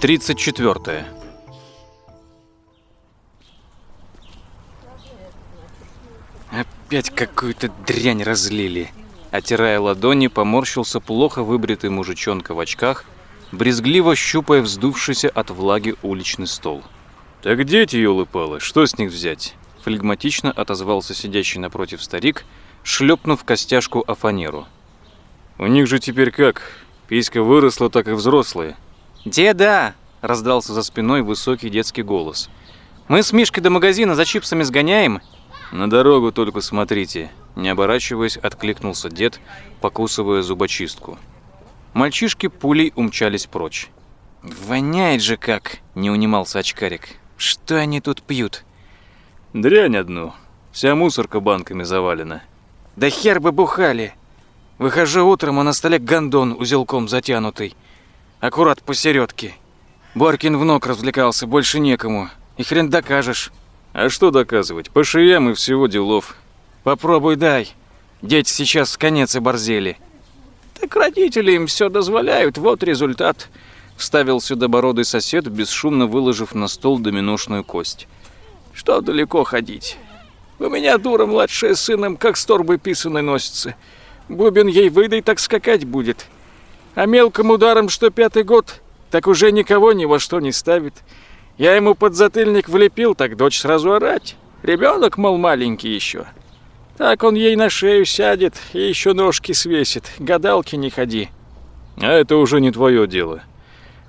34. Опять какую-то дрянь разлили. Отирая ладони, поморщился плохо выбритый мужичонка в очках, брезгливо щупая вздувшийся от влаги уличный стол. «Так дети, елы-палы, что с них взять?» Флегматично отозвался сидящий напротив старик, шлепнув костяшку о фанеру. «У них же теперь как? Писька выросла, так и взрослые». «Деда!» – раздался за спиной высокий детский голос. «Мы с Мишкой до магазина за чипсами сгоняем?» «На дорогу только смотрите», – не оборачиваясь, откликнулся дед, покусывая зубочистку. Мальчишки пулей умчались прочь. «Воняет же как!» – не унимался очкарик. «Что они тут пьют?» «Дрянь одну. Вся мусорка банками завалена». «Да хер бы бухали!» Выхожу утром, а на столе гондон узелком затянутый. Аккурат посередке. Боркин в ног развлекался, больше некому. И хрен докажешь. А что доказывать? По шеям и всего делов. Попробуй дай. Дети сейчас в конец и борзели. Так родители им все дозволяют, вот результат. Вставил сюда бородый сосед, бесшумно выложив на стол доминошную кость. Что далеко ходить? У меня дура младшая сыном, как с торбой писаной носится. Бубен ей выдай, так скакать будет. А мелким ударом, что пятый год, так уже никого ни во что не ставит. Я ему подзатыльник влепил, так дочь сразу орать. Ребенок, мол, маленький еще. Так он ей на шею сядет и еще ножки свесит. Гадалки не ходи. А это уже не твое дело.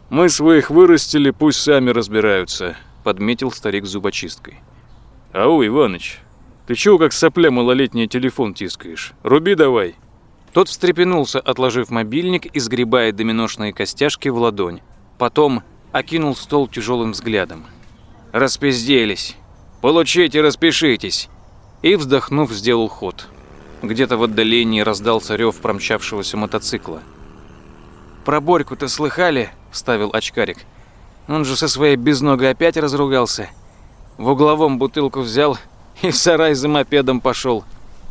Мы своих вырастили, пусть сами разбираются, подметил старик зубочисткой. Ау, Иваныч, ты чего как сопля малолетний телефон тискаешь? Руби давай. Тот встрепенулся, отложив мобильник и сгребая доминошные костяшки в ладонь. Потом окинул стол тяжелым взглядом. «Распизделись! Получите, распишитесь!» И, вздохнув, сделал ход. Где-то в отдалении раздался рев промчавшегося мотоцикла. «Про Борьку-то слыхали?» – вставил очкарик. «Он же со своей безногой опять разругался. В угловом бутылку взял и в сарай за мопедом пошел.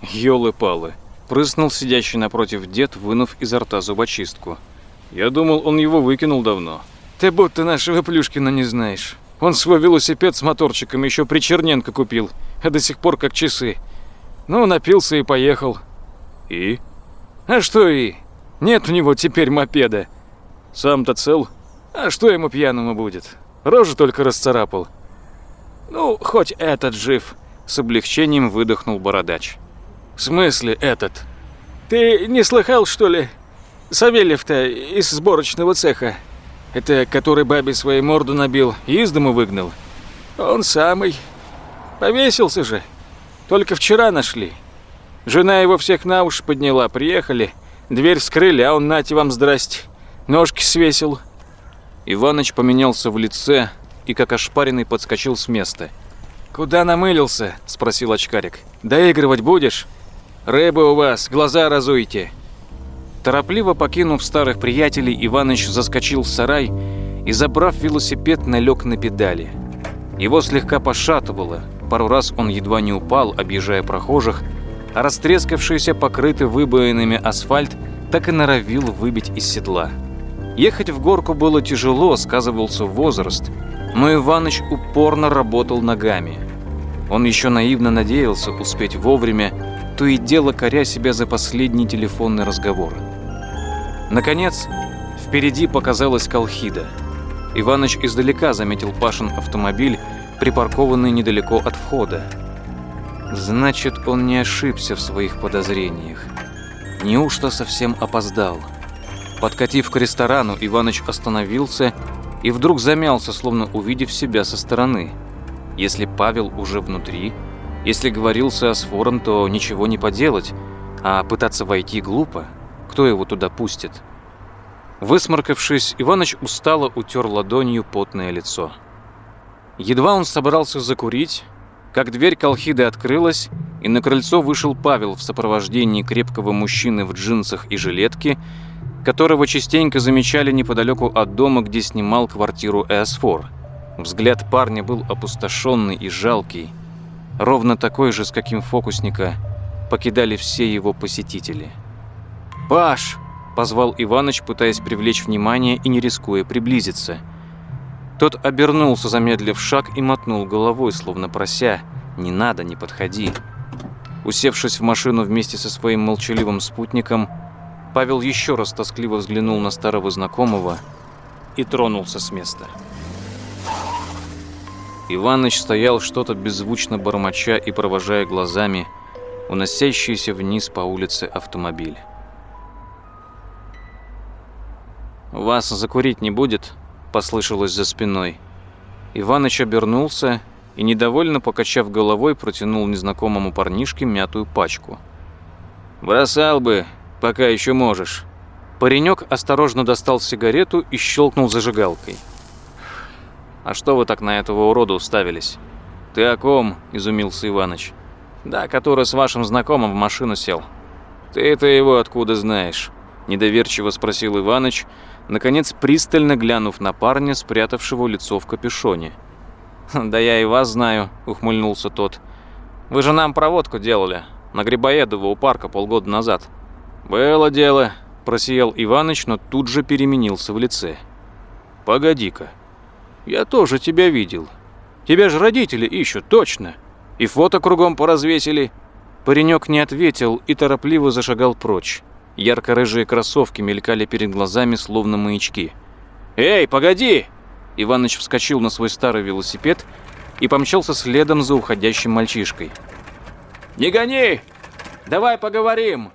Ёлы-палы!» – прыснул сидящий напротив дед, вынув изо рта зубочистку. «Я думал, он его выкинул давно». Ты будто нашего Плюшкина не знаешь. Он свой велосипед с моторчиком еще при Черненко купил, а до сих пор как часы. Ну, напился и поехал. И? А что и? Нет у него теперь мопеда. Сам-то цел? А что ему пьяному будет? Рожу только расцарапал. Ну, хоть этот жив. С облегчением выдохнул бородач. В смысле этот? Ты не слыхал, что ли? Савельев-то из сборочного цеха. Это который бабе своей морду набил и из дому выгнал? Он самый. Повесился же. Только вчера нашли. Жена его всех на уши подняла, приехали. Дверь вскрыли, а он, нате вам, здрасте. Ножки свесил. Иваныч поменялся в лице и, как ошпаренный, подскочил с места. «Куда намылился?» – спросил очкарик. «Доигрывать будешь? Рыбы у вас, глаза разуйте». Торопливо покинув старых приятелей, Иваныч заскочил в сарай и, забрав велосипед, налег на педали. Его слегка пошатывало, пару раз он едва не упал, объезжая прохожих, а растрескавшийся, покрытый выбоинами асфальт так и норовил выбить из седла. Ехать в горку было тяжело, сказывался возраст, но Иваныч упорно работал ногами. Он еще наивно надеялся успеть вовремя, то и дело коря себя за последний телефонный разговор. Наконец, впереди показалась Колхида. Иваныч издалека заметил Пашин автомобиль, припаркованный недалеко от входа. Значит, он не ошибся в своих подозрениях. Неужто совсем опоздал? Подкатив к ресторану, Иваныч остановился и вдруг замялся, словно увидев себя со стороны. Если Павел уже внутри, если говорился с Фором, то ничего не поделать, а пытаться войти глупо. Кто его туда пустит? Высморкавшись, Иваныч устало утер ладонью потное лицо. Едва он собрался закурить, как дверь колхиды открылась, и на крыльцо вышел Павел в сопровождении крепкого мужчины в джинсах и жилетке, которого частенько замечали неподалеку от дома, где снимал квартиру Эосфор. Взгляд парня был опустошенный и жалкий, ровно такой же, с каким фокусника покидали все его посетители. «Паш!» – позвал Иваныч, пытаясь привлечь внимание и не рискуя приблизиться. Тот обернулся, замедлив шаг, и мотнул головой, словно прося «Не надо, не подходи». Усевшись в машину вместе со своим молчаливым спутником, Павел еще раз тоскливо взглянул на старого знакомого и тронулся с места. Иваныч стоял что-то беззвучно бормоча и провожая глазами уносящийся вниз по улице автомобиль. «Вас закурить не будет?» – послышалось за спиной. Иваныч обернулся и, недовольно покачав головой, протянул незнакомому парнишке мятую пачку. «Бросал бы, пока еще можешь». Паренек осторожно достал сигарету и щелкнул зажигалкой. «А что вы так на этого урода уставились?» «Ты о ком?» – изумился Иваныч. «Да, который с вашим знакомым в машину сел». «Ты это его откуда знаешь?» – недоверчиво спросил Иваныч, наконец пристально глянув на парня, спрятавшего лицо в капюшоне. «Да я и вас знаю», – ухмыльнулся тот. «Вы же нам проводку делали, на Грибоедово у парка полгода назад». «Было дело», – просиял Иваныч, но тут же переменился в лице. «Погоди-ка, я тоже тебя видел. Тебя же родители ищут, точно. И фото кругом поразвесили». Паренек не ответил и торопливо зашагал прочь. Ярко-рыжие кроссовки мелькали перед глазами, словно маячки. «Эй, погоди!» Иваныч вскочил на свой старый велосипед и помчался следом за уходящим мальчишкой. «Не гони! Давай поговорим!»